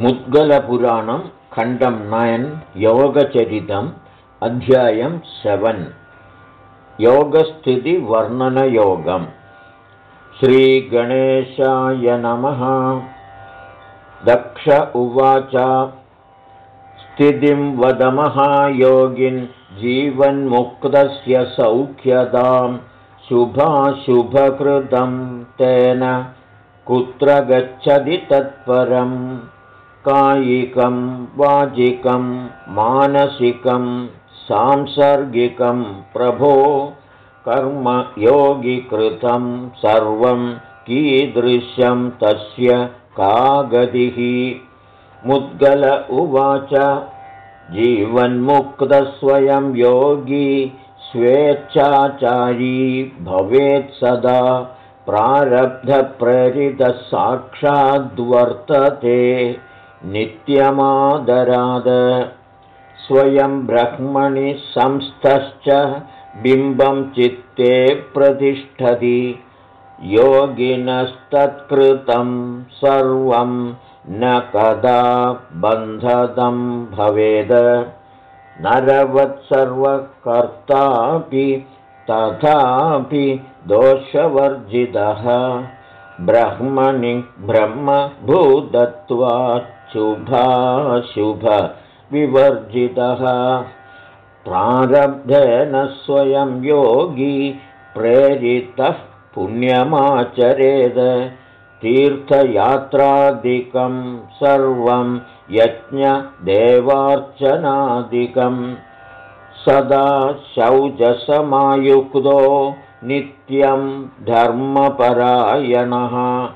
मुद्गलपुराणं खण्डं नयन् योगचरितम् अध्यायं सेवन्। योगस्थितिवर्णनयोगम्। श्रीगणेशाय नमः। दक्ष उवाच। स्थितिं वदमः योगिन् जीवन्मुक्तस्य सौख्यतां शुभाशुभकृतं तेन। कुत्र गच्छति तत्परम् कायिकं वाजिकं मानसिकं सांसर्गिकं प्रभो कर्मयोगिकृतं सर्वं कीदृशं तस्य का गतिः मुद्गल उवाच जीवन्मुक्तस्वयं योगी स्वेच्छाचारी भवेत् सदा प्रारब्धप्रेरितसाक्षाद्वर्तते नित्यमादराद। स्वयं ब्रह्मणि संस्थश्च बिम्बं चित्ते प्रतिष्ठति। योगिनस्तत्कृतं सर्वं न कदा बन्धदं भवेद। नरवत्सर्वकर्तापि तथापि दोषवर्जितः। ब्रह्मणि ब्रह्मभूतत्वात् शुभाशुभविवर्जितः प्रारब्धेन स्वयं योगी प्रेरितः पुण्यमाचरेद। तीर्थयात्रादिकं सर्वं यज्ञदेवार्चनादिकं सदा शौचसमायुक्तो नित्यं धर्मपरायणः।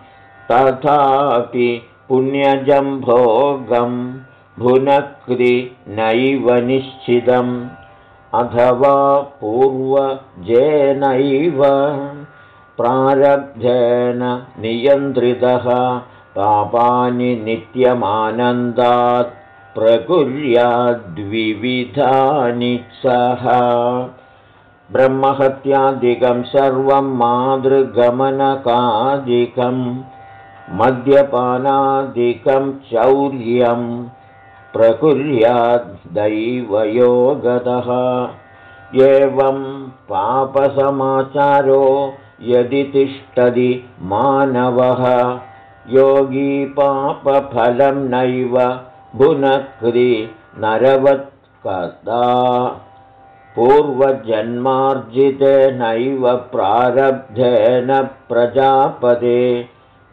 तथापि पुण्यजम्भोगं भुनक्ति नैव निश्चितम्। अथवा पूर्वजेनैव प्रारब्धेन नियन्त्रितः। पापानि नित्यमानन्दात् प्रकुर्याद्विविधानि सः। ब्रह्महत्यादिकं सर्वं मातृगमनकादिकम् मद्यपानादिकं चौर्यं प्रकुर्याद्दैवयोगतः एवं पापसमाचारो यदि तिष्ठति मानवः योगी पापफलं नैव भुनक्ति नरवत्कदा। पूर्वजन्मार्जितेनैव प्रारब्धेन प्रजापदे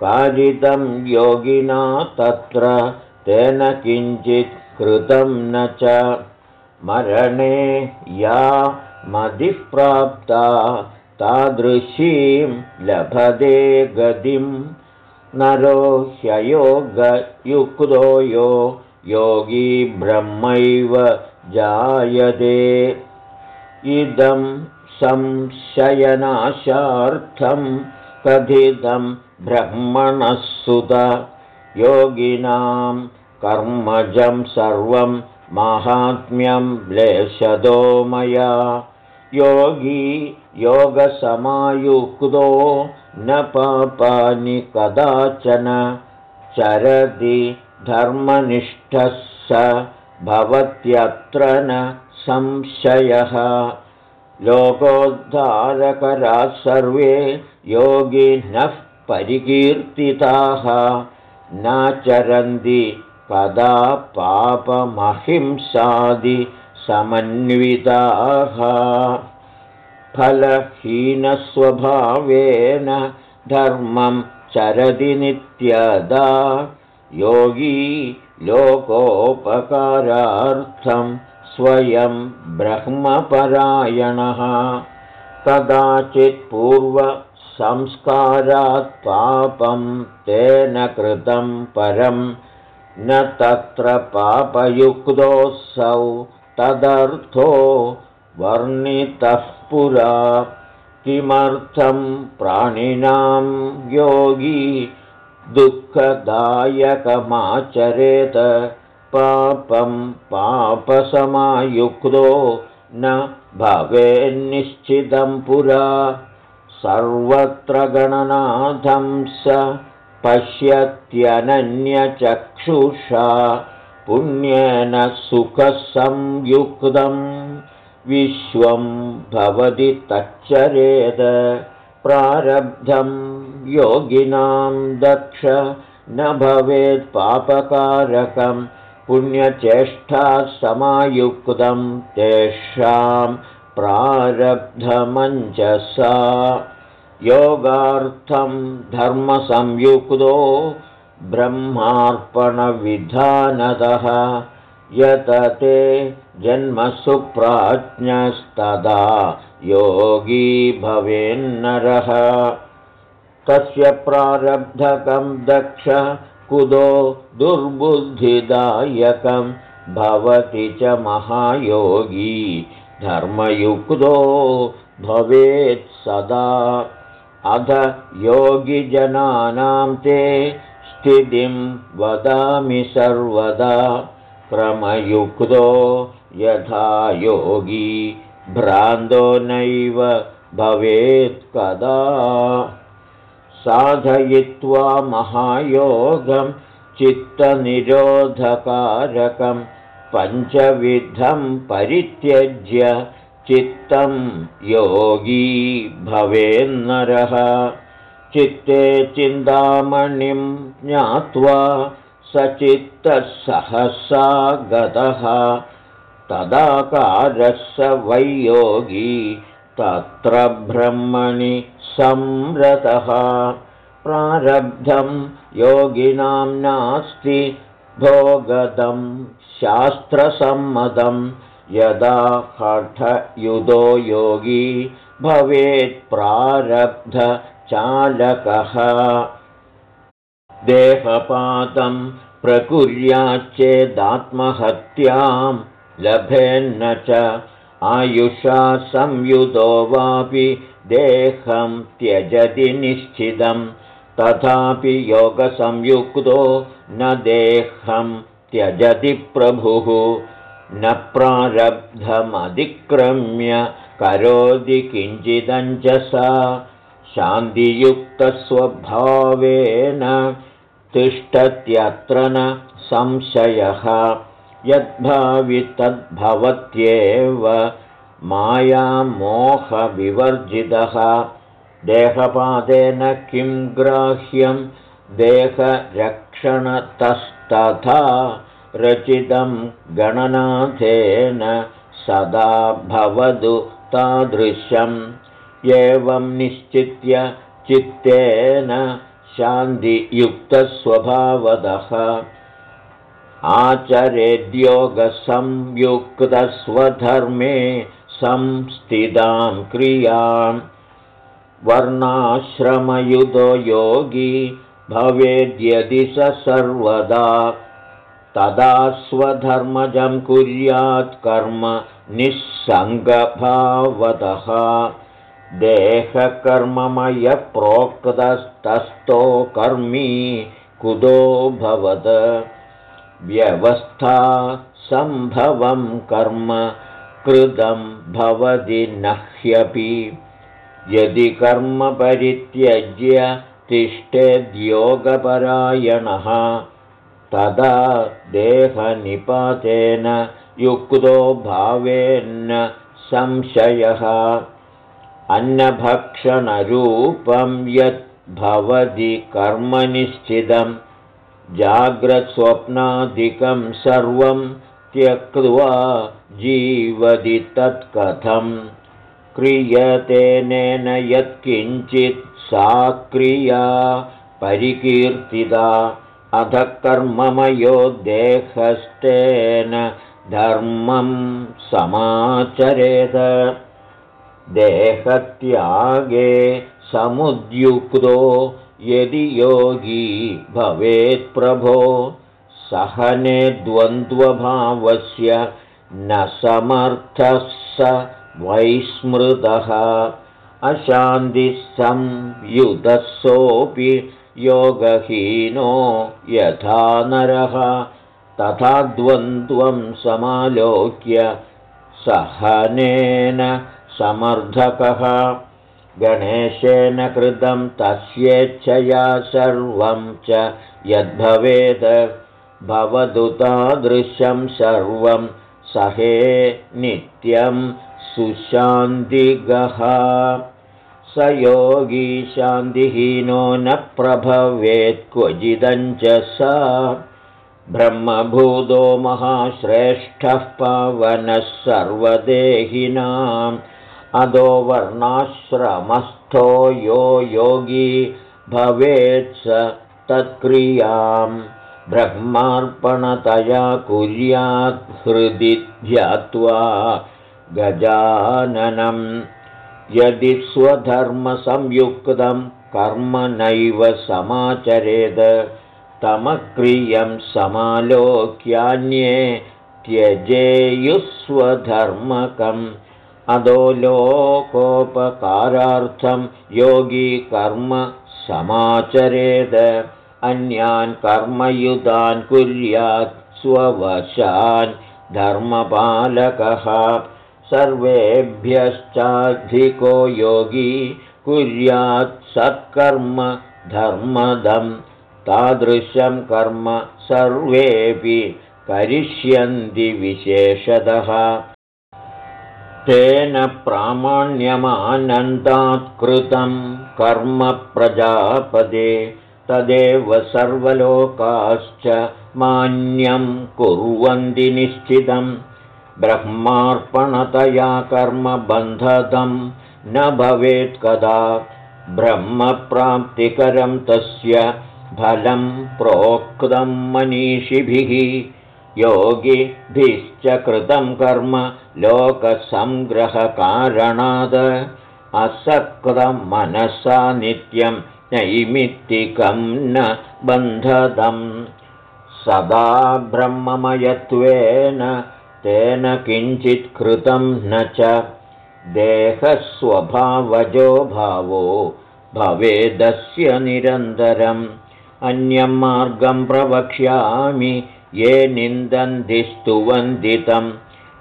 कारितं योगिना तत्र तेन किञ्चित् कृतं न च। मरणे या मदिः प्राप्ता तादृशीं लभते गतिं। नरो ह्ययोगयुक्तो यो योगी ब्रह्मैव जायते। इदं संशयनाशार्थं कथितं ब्रह्मणः सुत योगिनां कर्मजं सर्वं माहात्म्यं लेशदो मया। योगी योगसमायुक्तो न पापानि कदाचन। चरति धर्मनिष्ठः स भवत्यत्र न संशयः लोकोद्धारकराः सर्वे योगिनः परिकीर्तिताः। नाचरन्ति कदा पापमहिंसादिसमन्विताः फलहीनस्वभावेन धर्मं चरति नित्यदा। योगी लोकोपकारार्थं स्वयं ब्रह्मपरायणः। कदाचित्पूर्व संस्कारात् पापं तेन कृतं परं न तत्र पापयुक्तोऽसौ। तदर्थो वर्णितः पुरा। किमर्थं प्राणिनां योगी दुःखदायकमाचरेत पापं पापसमायुक्तो न भवेन्निश्चितं पुरा। सर्वत्र गणनाथं स पश्यत्यनन्यचक्षुषा। पुण्येन सुखसंयुक्तं विश्वं भवति तच्चरेद। प्रारब्धं योगिनां दक्ष न भवेत् पापकारकं पुण्यचेष्टा समायुक्तं तेषां प्रारब्धमञ्जसा। योगार्थं धर्मसंयुक्तो ब्रह्मार्पणविधानतः यत ते जन्मसुप्राज्ञस्तदा योगी भवेन्नरः। तस्य प्रारब्धकं दक्ष कुदो दुर्बुद्धिदायकं भवति च महायोगी। धर्मयुक्तो भवेत् सदा। अध योगिजनानां ते स्थितिं वदामि सर्वदा। क्रमयुक्तो यथा योगी भ्रान्तो नैव भवेत् कदा साधयित्वा महायोगं चित्तनिरोधकारकं पञ्चविधं परित्यज्य चित्तं योगी भवेन्नरः। चित्ते चिन्तामणिं ज्ञात्वा स चित्तः सहसा गतः तदाकारः स वै योगी तत्र ब्रह्मणि संरतः। प्रारब्धं योगिनां नास्ति भोगदं शास्त्रसम्मतं। यदा हठयुधो योगी भवेत् प्रारब्धचालकः। देहपातं प्रकुर्याच्चेदात्महत्यां लभेन्न च आयुषा संयुतो वापि देहं त्यजति निश्चितं तथापि योगसंयुक्तो न देहं त्यजति प्रभुः न प्रारब्धमतिक्रम्य करोति किञ्चिदञ्जसा शान्तियुक्तस्वभावेन तिष्ठत्यत्र न संशयः यद्भावि तद्भवत्येव मायामोहविवर्जितः। देहपादेन किं ग्राह्यं? देहरक्षणतस्तथा रचितं गणनाथेन सदा भवतु तादृशम् एवं निश्चित्य चित्तेन शान्तियुक्तस्वभावदः। आचरेद्योगसंयुक्तस्वधर्मे संस्थितां क्रियां वर्णाश्रमयुतो योगी भवेद्यदि स सर्वदा। तदा स्वधर्मजं कुर्यात् कर्म निःसङ्गभावतः। देहकर्ममयप्रोक्तस्तस्थो कर्मी कुतो भवद। व्यवस्था सम्भवं कर्म कृतं भवति न ह्यपि यदि कर्म परित्यज्य तिष्ठेद्योगपरायणः तदा देहनिपातेन युक्तो भावेन्न संशयः। अन्नभक्षणरूपं यत् भवति कर्मनिश्चितं जाग्रत्स्वप्नादिकं सर्वं त्यक्त्वा जीवति तत्कथं क्रियतेनेन यत्किञ्चित् सा क्रिया परिकीर्तिता। अध कर्ममयो देहस्तेन धर्मं समाचरेत। देहत्यागे समुद्युक्तो यदि योगी भवेत्प्रभो सहने द्वन्द्वभावस्य न समर्थः स वैस्मृतः। अशान्तिसंयुतसोऽपि योगहीनो यथा नरः। तथा द्वन्द्वं समालोक्य सहनेन समर्थकः। गणेशेन कृतं तस्येच्छया सर्वं च यद्भवेद्। भवतु तादृशं सर्वं सहे नित्यं सुशान्तिगः। स योगी शान्तिहीनो न प्रभवेत् क्वचिदञ्च सा। ब्रह्मभूतो महाश्रेष्ठः पावनः सर्वदेहिनाम्। अदो वर्णाश्रमस्थो यो योगी भवेत् स तत्क्रियां ब्रह्मार्पणतया कुर्यात् हृदि ध्यात्वा गजाननं यदि स्वधर्मसंयुक्तं कर्म नैव समाचरेद तमक्रियं समालोक्यान्ये त्यजेयुस्वधर्मकम्। अदो लोकोपकारार्थं योगी कर्म समाचरेद अन्यान् कर्मयुतान् कुर्यात् स्ववशान् धर्मपालकः। सर्वेभ्यश्चाधिको योगी कुर्यात् सत्कर्म धर्मदं। तादृशं कर्म सर्वेऽपि करिष्यन्ति विशेषतः। तेन प्रामाण्यमानन्दात् कृतं कर्म प्रजापदे तदेव सर्वलोकाश्च मान्यं कुर्वन्ति निश्चितं ब्रह्मार्पणतया कर्मबन्धतं न भवेत् कदा। ब्रह्मप्राप्तिकरं तस्य फलं प्रोक्तं मनीषिभिः। योगिभिश्च कृतं कर्म लोकसङ्ग्रहकारणाद असक्तमनसा नित्यं नैमित्तिकं न बन्धदम् सदा ब्रह्ममयत्वेन तेन किञ्चित् कृतं न च। देहस्वभावजो भावो भवेदस्य निरन्तरम्। अन्यं मार्गं प्रवक्ष्यामि ये निन्दन्तिस्तुवन्दितं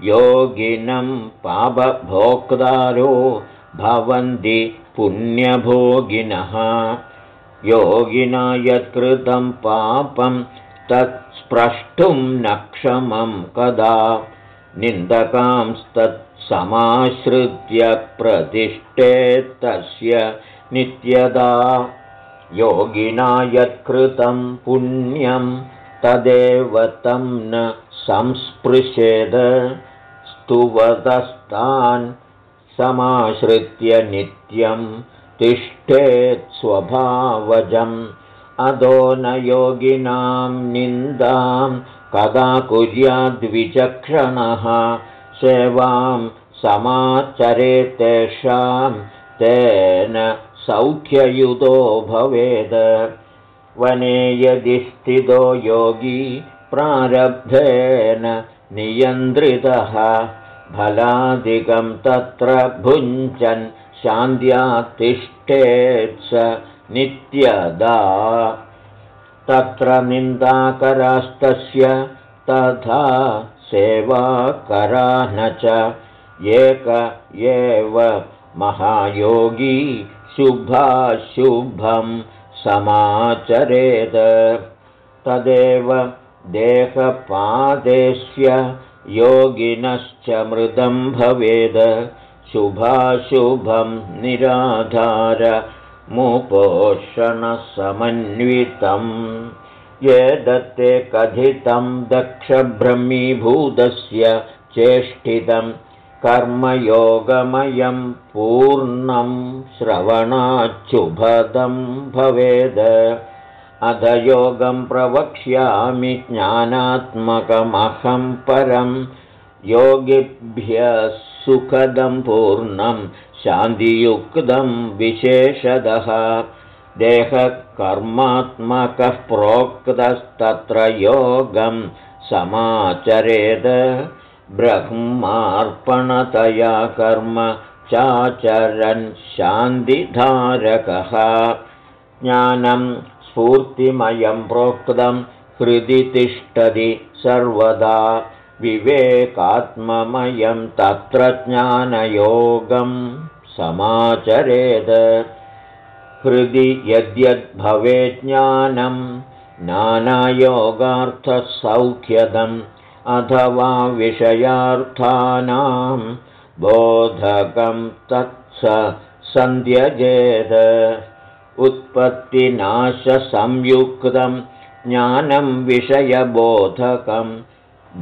योगिनं पापभोक्तारो भवन्ति पुण्यभोगिनः। योगिना यत्कृतं पापं तत्स्प्रष्टुं न क्षमं कदा। निन्दकांस्तत्समाश्रित्य प्रतिष्ठेत्तस्य नित्यदा। योगिना यत्कृतं पुण्यं तदेव तं न संस्पृशेद। स्तुवतस्तान् समाश्रित्य नित्यं तिष्ठेत्स्वभावजम् अदो न योगिनां निन्दां कदा कुर्याद्विचक्षणः। सेवां समाचरेत्तेषां तेन सौख्ययुतो भवेद। वने यदि स्थितो योगी प्रारब्धेन नियन्त्रितः फलादिकं तत्र भुञ्जन् शान्त्या तिष्ठेत्स नित्यदा। तत्र निन्दाकरास्तस्य तथा सेवाकरा न च एक एव महायोगी शुभाशुभं समाचरेत्। तदेव देहपादेस्य योगिनश्च मृदं भवेद। शुभाशुभं निराधारमुपोषणसमन्वितं ये दत्ते कथितं दक्षब्रह्मीभूतस्य चेष्टितं कर्मयोगमयं पूर्णं श्रवणाच्छुभदं भवेद अधयोगं प्रवक्ष्यामि ज्ञानात्मकमहं परं। योगिभ्यः सुखदं पूर्णं शान्तियुक्तं विशेषदः देहकर्मात्मकः प्रोक्तस्तत्र योगं समाचरेद। ब्रह्मार्पणतया कर्म चाचरन् शान्तिधारकः। ज्ञानं स्फूर्तिमयं प्रोक्तं हृदि तिष्ठति सर्वदा। विवेकात्ममयं तत्र ज्ञानयोगं समाचरेद। हृदि यद्यद्भवे ज्ञानं नानायोगार्थसौख्यदम् अथवा विषयार्थानां बोधकं तत्स सन्ध्यजेद उत्पत्तिनाशसंयुक्तं ज्ञानं विषयबोधकं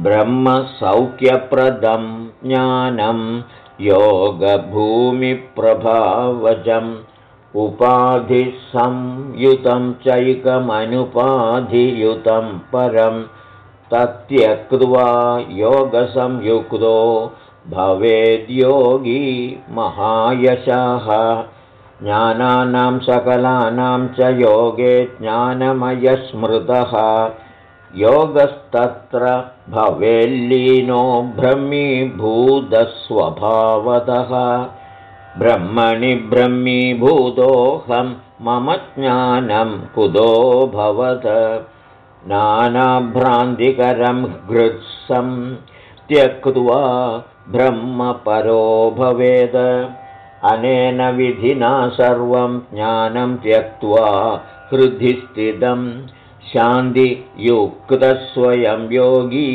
ब्रह्मसौख्यप्रदं ज्ञानं योगभूमिप्रभावजम् उपाधिसंयुतं चैकमनुपाधियुतं परं तत्यक्त्वा योगसंयुक्तो भवेद्योगी महायशः ज्ञानानां सकलानां च योगे ज्ञानमयस्मृतः। योगस्तत्र भवेल्लीनो ब्रह्मीभूतस्वभावतः। ब्रह्मणि ब्रह्मीभूतोऽहं मम ज्ञानं भवत। नानाभ्रान्तिकरं हृत्सं त्यक्त्वा ब्रह्मपरो भवेद अनेन विधिना सर्वं ज्ञानं त्यक्त्वा हृदि स्थितं शान्तियुक्तस्वयं योगी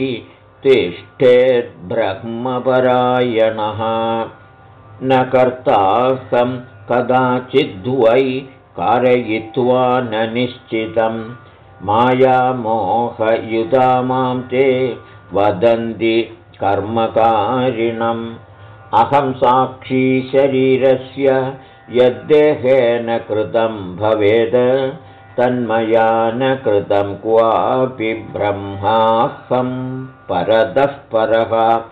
तिष्ठेद्ब्रह्मपरायणः न कर्ताहं कदाचिद्वै कारयित्वा न निश्चितं। मायामोहयुधा मां ते वदन्ति कर्मकारिणम् अहं साक्षी शरीरस्य यद्देहेन कृतं भवेद तन्मया न कृतं क्वापि ब्रह्माहं परतः परः।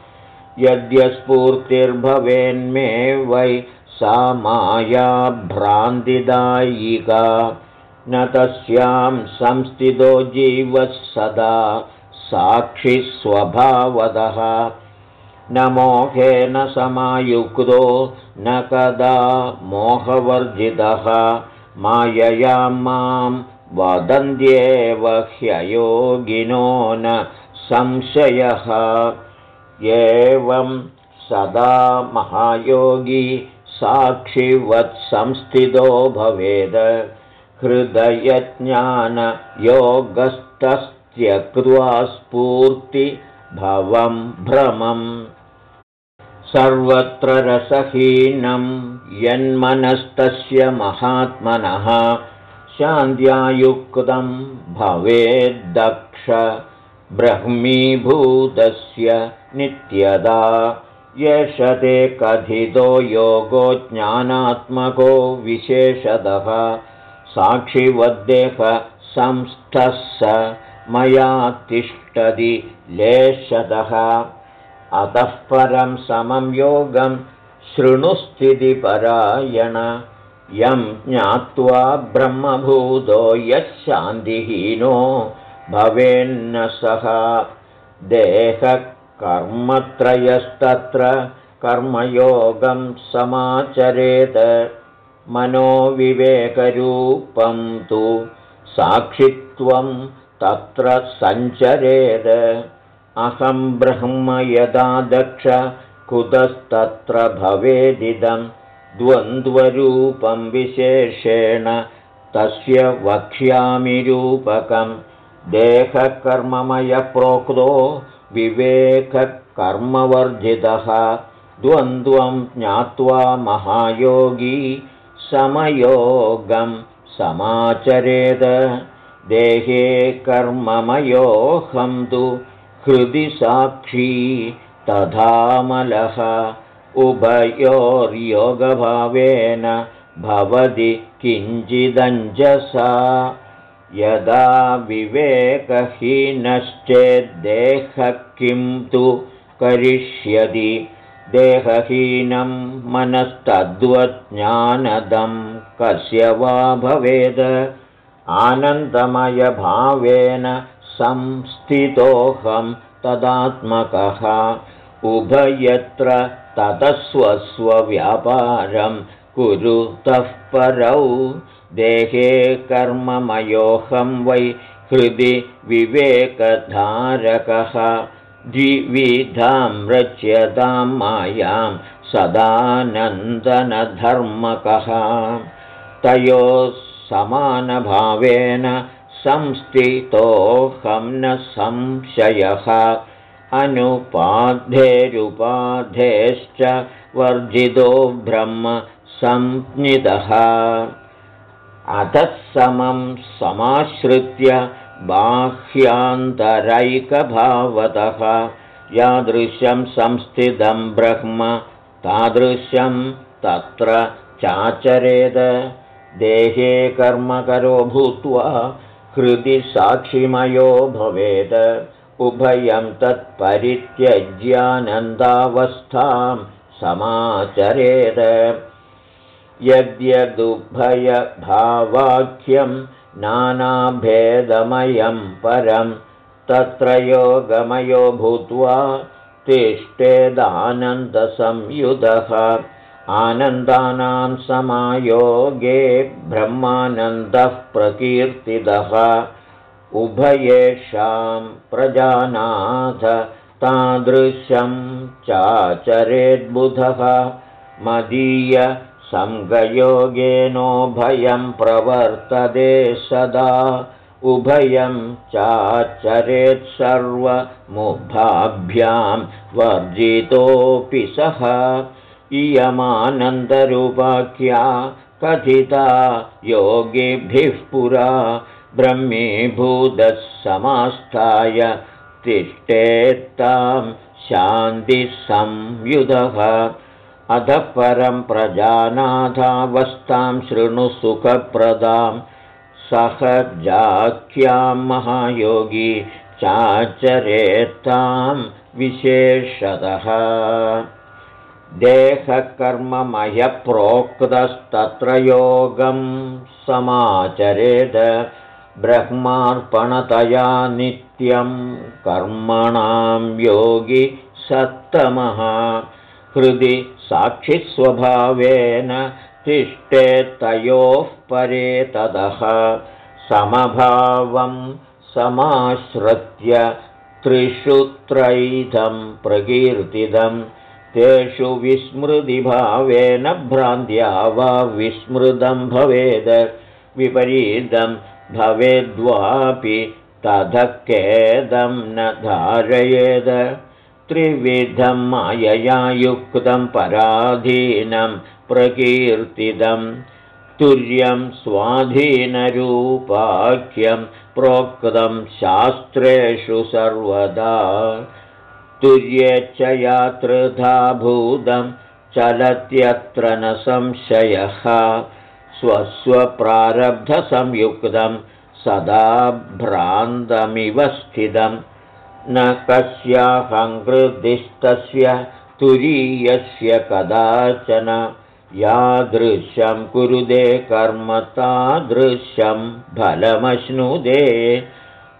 यद्यस्फूर्तिर्भवेन्मे वै सा माया भ्रान्तिदायिका। न तस्यां संस्थितो जीवः सदा साक्षिस्वभावदः न मोहेन समायुक्तो न कदा मोहवर्जितः। मायया मां वदन्त्येव ह्ययोगिनो न संशयः। एवं सदा महायोगी साक्षिवत्संस्थितो भवेद। हृदयज्ञानयोगस्तस्त्यक्त्वा स्फूर्तिभवं भ्रमम् सर्वत्र रसहीनं यन्मनस्तस्य महात्मनः शान्त्यायुक्तं भवेद्दक्ष ब्रह्मीभूतस्य नित्यदा एष ते कथितो योगो ज्ञानात्मको विशेषतः साक्षिवद्देहसंस्थः स मया तिष्ठति लेशतः अतः परं समं योगं शृणुस्थितिपरायण। यं ज्ञात्वा ब्रह्मभूतो यः शान्तिहीनो भवेन्न सः देहकर्मत्रयस्तत्र कर्मयोगं समाचरेत्। मनोविवेकरूपं तु साक्षित्वं तत्र सञ्चरेत् अहं ब्रह्म यदा दक्ष कुतस्तत्र भवेदिदं। द्वन्द्वरूपं विशेषेण तस्य वक्ष्यामि रूपकम् देहकर्ममयप्रोक्तो विवेककर्मवर्जितः। द्वन्द्वं ज्ञात्वा महायोगी समयोगं समाचरेद। देहे कर्ममयोऽहं तु हृदि साक्षी तथामलः उभयोर्योगभावेन भवति किञ्चिदञ्जसा। यदा विवेकहीनश्चेद्देहः किं तु करिष्यति देहहीनं मनस्तद्वज्ञानदं कस्य वा भवेद आनन्दमयभावेन संस्थितोऽहं तदात्मकः। उभयत्र ततस्वस्वव्यापारं कुरुतः परौ। देहे कर्ममयोऽहं वै हृदि विवेकधारकः। द्विविधां रच्यतां मायां सदानन्दनधर्मकः। तयोः समानभावेन संस्थितोऽहं न संशयः। अनुपाधेरुपाधेश्च वर्जितो ब्रह्म संज्ञितः अधः समं समाश्रित्य बाह्यान्तरैकभावतः। यादृशं संस्थितं ब्रह्म तादृशं तत्र चाचरेद। देहे कर्मकरो भूत्वा हृदि साक्षिमयो भवेद। उभयं तत्परित्यज्यानन्दावस्थां समाचरेद। यद्यदुभयभावाख्यं नानाभेदमयं परं तत्र योगमयो भूत्वा तिष्ठेदानन्दसंयुधः आनन्दानां समायोगे ब्रह्मानन्दः प्रकीर्तितः। उभयेषां प्रजानाथ तादृशं चाचरेद्बुधः। मदीय सङ्गयोगेनोभयं प्रवर्तते सदा। उभयं चाचरेत्सर्वमुभाभ्यां वर्जितोऽपि सः इयमानन्दरूपाख्या कथिता योगिभिः पुरा ब्रह्मीभूतः समास्थाय तिष्ठेत्तां शान्तिसंयुधः। अधः परं प्रजानाथावस्थां शृणु सुखप्रदां। सहजाख्यां महायोगी चाचरेत्तां विशेषतः देहकर्ममयप्रोक्तस्तत्र योगं समाचरेद ब्रह्मार्पणतया नित्यं कर्मणां योगी सत्तमः। हृदि साक्षिस्वभावेन तिष्ठेत्तयोः परे ततः समभावं समाश्रित्य त्रैधं प्रकीर्तितं तेषु विस्मृतिभावेन भ्रान्त्या वा विस्मृतं भवेद् विपरीतं भवेद्वापि तथकेदं न धारयेद। त्रिविधं मायया युक्तं पराधीनं प्रकीर्तितं तुर्यं स्वाधीनरूपाख्यं प्रोक्तं शास्त्रेषु सर्वदा तुर्येच्छयातृधाभूतं चलत्यत्र न संशयः स्वस्वप्रारब्धसंयुक्तं सदा भ्रान्तमिव स्थितम् न कस्याहङ्कृतिस्तस्य तुरीयस्य कदाचन। यादृशं कुरुदे कर्म तादृशं फलमश्नुदे।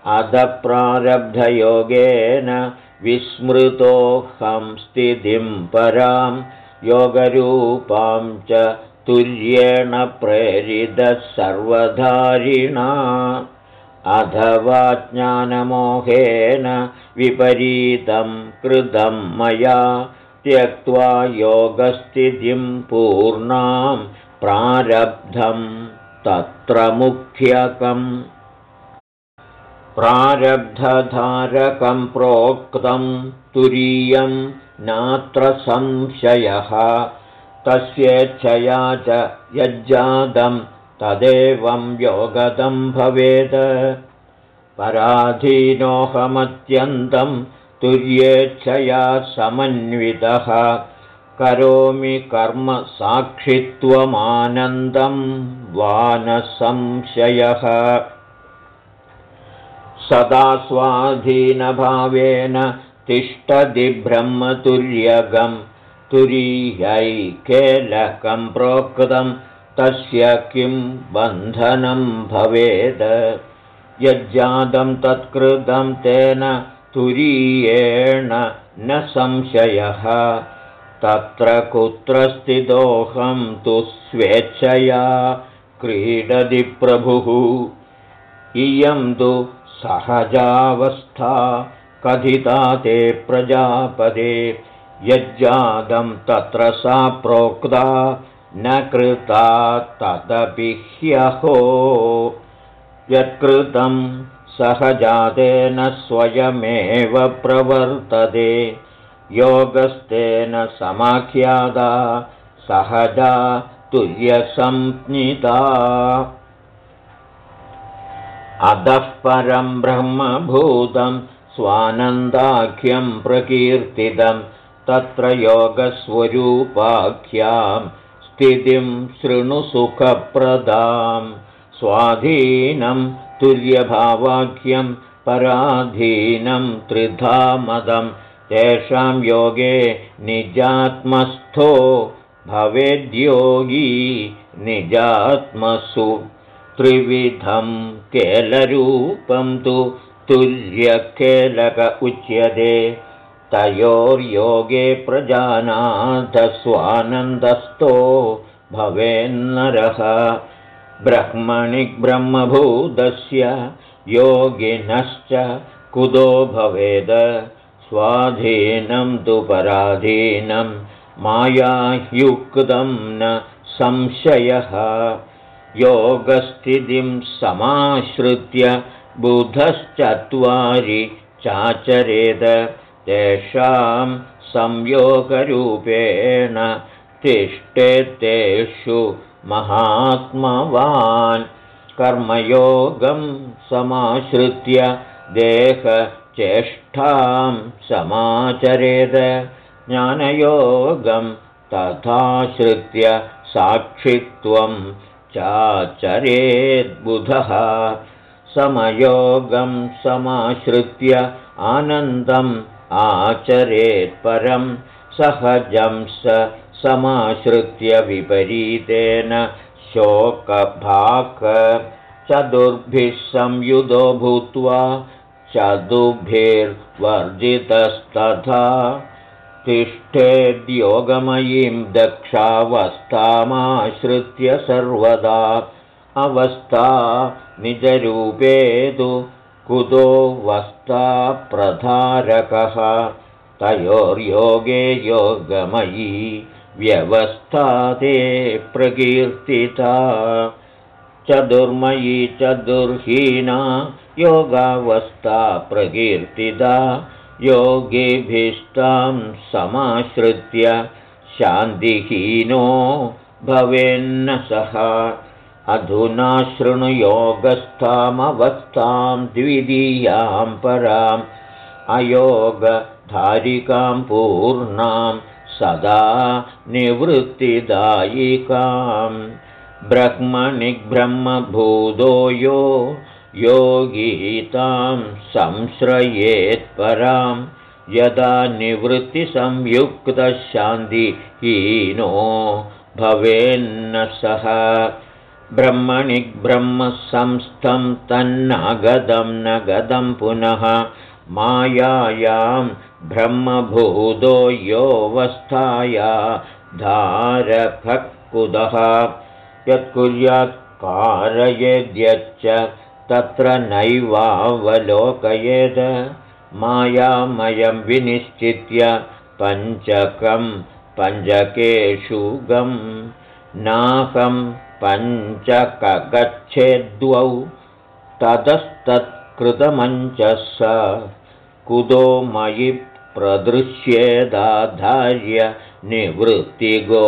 अधप्रारब्धयोगेन विस्मृतोऽहं स्थितिं परां योगरूपां च तुर्येण प्रेरितः सर्वधारिणा। अथवा ज्ञानमोहेन विपरीतं कृतं मया त्यक्त्वा योगस्थितिं पूर्णां प्रारब्धं तत्र मुख्यकम् प्रारब्धधारकं प्रोक्तं तुरीयं नात्र संशयः। तस्येच्छया च यज्जातं तदेवं योगदं भवेत् पराधीनोऽहमत्यन्तं तुर्येच्छया समन्वितः। करोमि कर्म साक्षित्वमानन्दं वा न संशयः सदा स्वाधीनभावेन तिष्ठति ब्रह्मतुर्यगं तुरीयैकेलकं प्रोक्तं तस्य किं बन्धनं भवेद्। यज्जातं तत्कृतं तेन तुरीयेण न संशयः। तत्र कुत्र स्थितोऽहं तु स्वेच्छया क्रीडति प्रभुः। इयं तु सहजावस्था कथिता ते प्रजापदे। यज्जादं तत्र सा प्रोक्ता न कृता तदपि ह्यहो। यत्कृतं सहजातेन स्वयमेव प्रवर्तते। योगस्तेन समाख्यादा सहजा तुल्यसंज्ञिता अधः परं ब्रह्मभूतं स्वानन्दाख्यं प्रकीर्तितं तत्र योगस्वरूपाख्यां स्थितिं शृणुसुखप्रदां स्वाधीनं तुल्यभावाख्यं पराधीनं त्रिधामदं। तेषां योगे निजात्मस्थो भवेद्योगी निजात्मसु त्रिविधं केलरूपं तु तुल्यकेलक उच्यते। तयोर्योगे प्रजानाथस्वानन्दस्थो भवेन्नरः। ब्रह्मणि ब्रह्मभूतस्य योगिनश्च कुतो भवेद। स्वाधीनं तु पराधीनं मायाह्युक्तं न संशयः योगस्थितिं समाश्रित्य बुधश्चत्वारि चाचरेद तेषां संयोगरूपेण तिष्ठेतेषु महात्मवान्। कर्मयोगं समाश्रित्य देहचेष्टां समाचरेद। ज्ञानयोगं तथाश्रित्य साक्षित्वं चाचरेद्बुधः समयोगं समाश्रित्य आनन्दम् आचरेत्परं सहजं स समाश्रित्य विपरीतेन शोकभाक् चतुर्भिः संयुधो भूत्वा चतुर्भिर्वर्जितस्तथा तिष्ठेद्योगमयीं दक्षावस्थामाश्रित्य सर्वदा। अवस्था निजरूपे तु कुतो वस्ता प्रधारकः। तयोर्योगे योगमयी व्यवस्था ते प्रकीर्तिता। चतुर्मयी चतुर्हीना योगावस्था प्रकीर्तिता योगेभीष्टां समाश्रित्य शान्तिहीनो भवेन्न सः अधुना शृणुयोगस्थामवस्थां द्वितीयां पराम् अयोगधारिकां पूर्णां सदा निवृत्तिदायिकां। ब्रह्मणि ब्रह्मभूतो यो योगीतां संश्रयेत्परां यदा निवृत्तिसंयुक्तशान्तिहीनो भवेन्न सः। ब्रह्मणि ब्रह्मसंस्थं तन्नगदं न गदं पुनः मायायां ब्रह्मभूतो योऽवस्थाया धारभक्कुदः। यत्कुर्यात् कारयेद्यच्च तत्र नैवावलोकयेद मायामयं विनिश्चित्य पञ्चकं पञ्चकेषु गं नाहं पञ्चकगच्छेद्वौ ततस्तत्कृतमञ्च स कुतो मयि प्रदृश्येदाधार्य निवृत्तिगो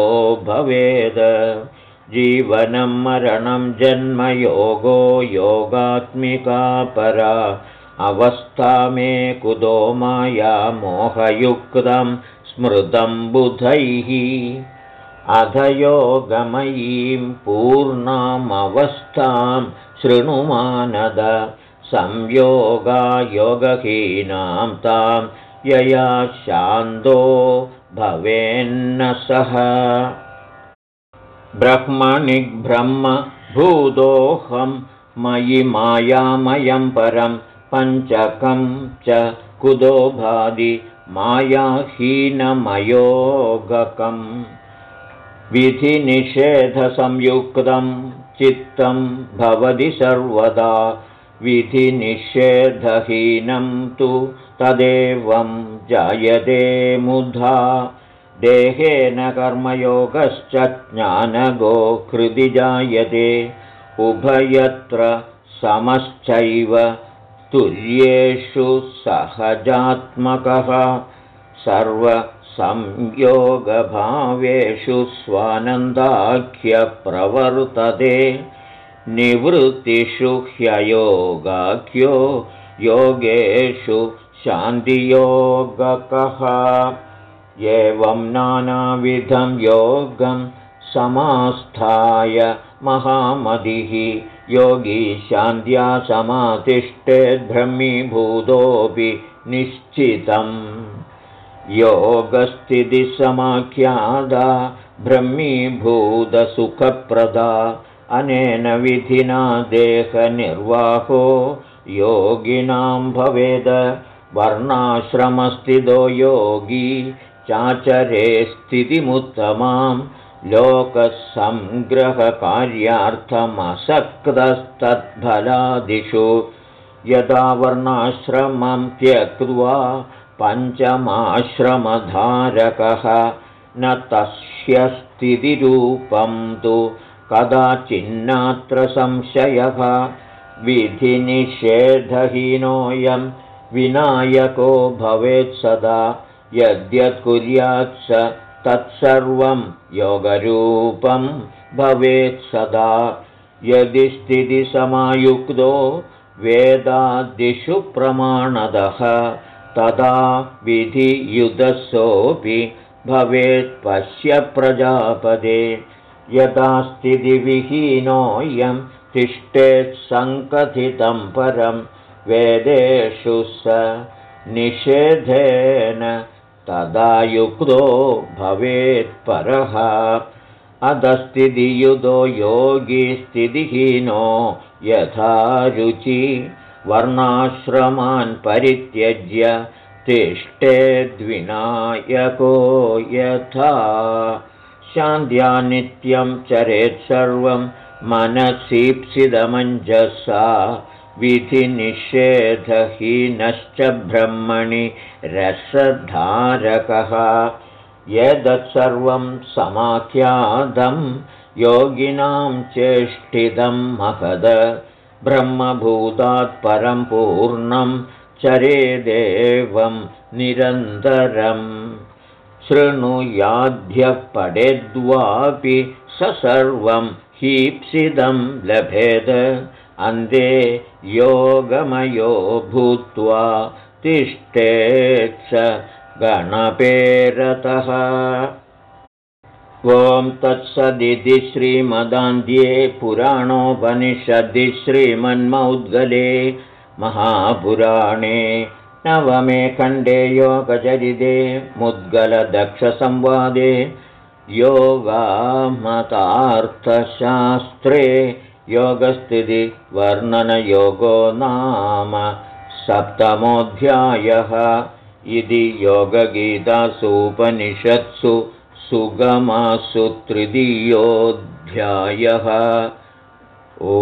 भवेद जीवनं मरणं जन्मयोगो योगात्मिका परा। अवस्था मे कुतो माया मोहयुक्तं स्मृतं बुधैः। अधयोगमयीं पूर्णामवस्थां शृणुमानद। संयोगायोगहीनां तां यया शान्तो भवेन्न सः ब्रह्मणि ब्रह्मभूतोऽहं मयि मायामयं परं पञ्चकं च कुतो भादि मायाहीनमयोगकम् विधिनिषेधसंयुक्तं चित्तं भवति सर्वदा विधिनिषेधहीनं तु तदेवं जायते मुधा देहेन कर्मयोगश्च ज्ञानगो हृदि जायते। उभयत्र समश्चैव तुल्येषु सहजात्मकः। सर्वसंयोगभावेषु स्वानन्दाख्यप्रवर्तते। निवृत्तिषु ह्ययोगाख्यो योगेषु शान्तियोगकः एवं नानाविधं योगं समास्थाय महामतिः योगी शान्त्या समातिष्ठेद्ब्रह्मीभूतोऽपि निश्चितम्। योगस्थितिसमाख्यादा ब्रह्मीभूतसुखप्रदा। अनेन विधिना देहनिर्वाहो। योगिनां भवेद। वर्णाश्रमस्थितो योगी चाचरे स्थितिमुत्तमां लोकसङ्ग्रहकार्यार्थमसक्तस्तत्फलादिषु यदा वर्णाश्रमं त्यक्त्वा पञ्चमाश्रमधारकः न तस्य स्थितिरूपं तु कदाचिन्नात्र संशयः। विधिनिषेधहीनोऽयं विनायको भवेत् सदा यद्यत्कुर्यात् स तत्सर्वं योगरूपं भवेत् सदा। यदि स्थितिसमायुक्तो वेदादिषु प्रमाणदः तदा विधियुधसोऽपि भवेत् पश्य प्रजापदे। यदा स्थितिविहीनोऽयं तिष्ठेत् सङ्कथितं परं वेदेषु स निषेधेन तदा युक्तो भवेत्परः अधस्थितियुतो योगी स्थितिहीनो यथा रुचि। वर्णाश्रमान् परित्यज्य तिष्ठेद्विनायको यथा। शान्त्या नित्यं चरेत् सर्वं मनसीप्सितमञ्जसा विधिनिषेधहीनश्च ब्रह्मणि रसधारकः। यदत्सर्वं समाख्यातं योगिनां चेष्टितं महद। ब्रह्मभूतात् परं पूर्णं चरेदेवं निरन्तरम् शृणुयाध्यः पडेद्वापि स सर्वं हीप्सितं लभेद अन्ते योगमयो भूत्वा तिष्ठेत्स गणपेरतः। ॐ तत्सदिति श्रीमदान्ध्ये पुराणोपनिषदि श्रीमन्मौद्गले महापुराणे नवमे खण्डे योगचरिते मुद्गलदक्षसंवादे योगामतार्थशास्त्रे योगस्थितिवर्णनयोगो नाम सप्तमोऽध्यायः इति योगगीतासूपनिषत्सु सुगमासु तृतीयोऽध्यायः। ओ